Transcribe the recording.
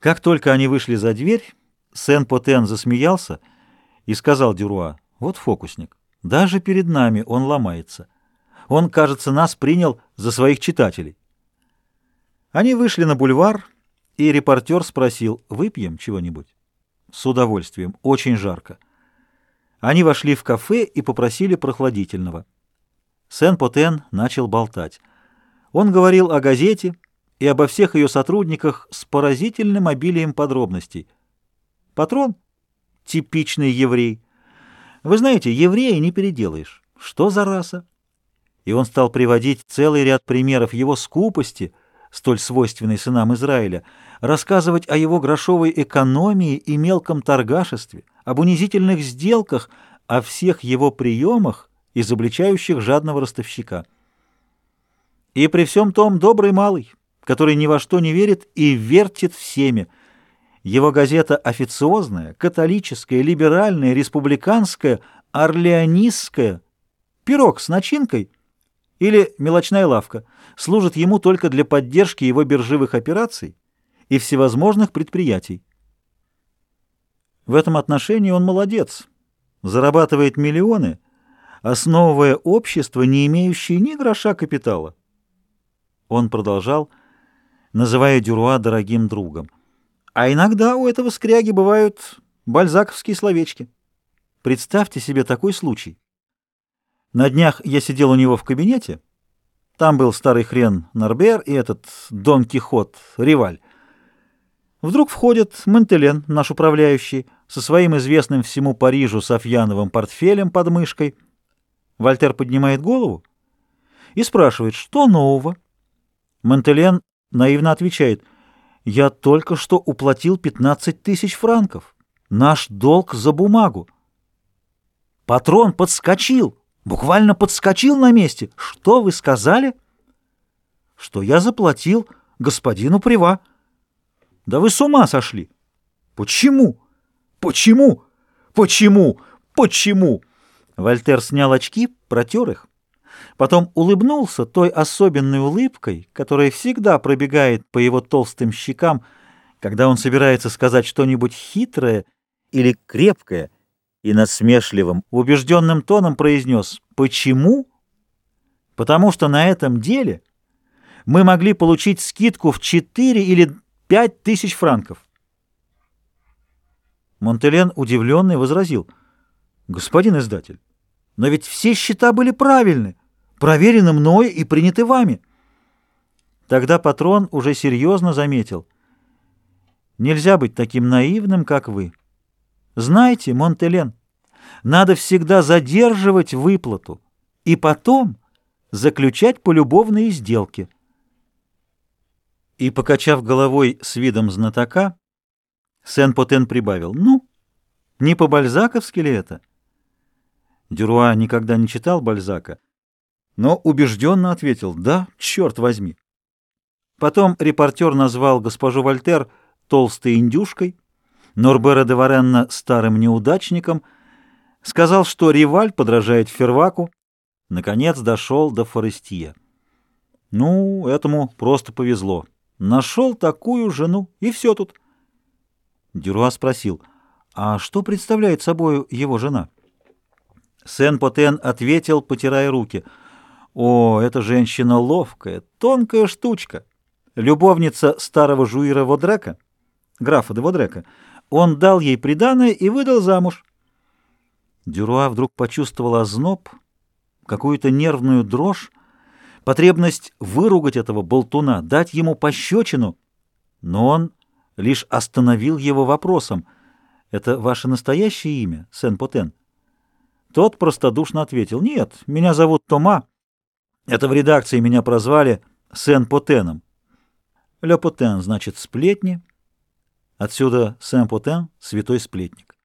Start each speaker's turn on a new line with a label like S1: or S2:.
S1: Как только они вышли за дверь, Сен-Потен засмеялся и сказал Дюруа, «Вот фокусник, даже перед нами он ломается. Он, кажется, нас принял за своих читателей». Они вышли на бульвар, и репортер спросил, «Выпьем чего-нибудь?» «С удовольствием, очень жарко». Они вошли в кафе и попросили прохладительного. Сен-Потен начал болтать. Он говорил о газете, и обо всех ее сотрудниках с поразительным обилием подробностей. Патрон — типичный еврей. Вы знаете, еврея не переделаешь. Что за раса? И он стал приводить целый ряд примеров его скупости, столь свойственной сынам Израиля, рассказывать о его грошовой экономии и мелком торгашестве, об унизительных сделках, о всех его приемах, изобличающих жадного ростовщика. И при всем том добрый малый, который ни во что не верит и вертит всеми. Его газета официозная, католическая, либеральная, республиканская, орлеонистская, пирог с начинкой или мелочная лавка служит ему только для поддержки его биржевых операций и всевозможных предприятий. В этом отношении он молодец, зарабатывает миллионы, основывая общество, не имеющее ни гроша капитала. Он продолжал называя Дюруа дорогим другом. А иногда у этого скряги бывают бальзаковские словечки. Представьте себе такой случай. На днях я сидел у него в кабинете. Там был старый хрен Норбер и этот Дон Кихот, Риваль. Вдруг входит Монтелен, наш управляющий, со своим известным всему Парижу Софьяновым портфелем под мышкой. Вольтер поднимает голову и спрашивает, что нового. Монтелен наивно отвечает, «Я только что уплатил 15 тысяч франков. Наш долг за бумагу». Патрон подскочил, буквально подскочил на месте. «Что вы сказали?» «Что я заплатил господину Прива». «Да вы с ума сошли!» «Почему? Почему? Почему? Почему?» Вольтер снял очки, протер их. Потом улыбнулся той особенной улыбкой, которая всегда пробегает по его толстым щекам, когда он собирается сказать что-нибудь хитрое или крепкое, и насмешливым, убежденным тоном произнес «Почему?» «Потому что на этом деле мы могли получить скидку в 4 или 5 тысяч франков». Монтелен, удивленный, возразил «Господин издатель, но ведь все счета были правильны» проверены мной и приняты вами. Тогда патрон уже серьезно заметил. Нельзя быть таким наивным, как вы. Знаете, Монтелен, надо всегда задерживать выплату и потом заключать полюбовные сделки. И, покачав головой с видом знатока, Сен-Потен прибавил, «Ну, не по-бальзаковски ли это?» Дюруа никогда не читал Бальзака, но убежденно ответил «Да, черт возьми». Потом репортер назвал госпожу Вольтер толстой индюшкой, Норбера де Варенна старым неудачником, сказал, что Риваль подражает Ферваку, наконец дошел до Форестия. Ну, этому просто повезло. Нашел такую жену, и все тут. Дюруа спросил, а что представляет собой его жена? Сен-Потен ответил, потирая руки — о, эта женщина ловкая, тонкая штучка. Любовница старого жуира Водрека, графа де Водрека. Он дал ей приданое и выдал замуж. Дюруа вдруг почувствовал озноб, какую-то нервную дрожь, потребность выругать этого болтуна, дать ему пощечину. Но он лишь остановил его вопросом. «Это ваше настоящее имя, Сен-Потен?» Тот простодушно ответил. «Нет, меня зовут Тома». Это в редакции меня прозвали Сен-Потеном. Ле Потен значит сплетни. Отсюда Сен-Потен — святой сплетник.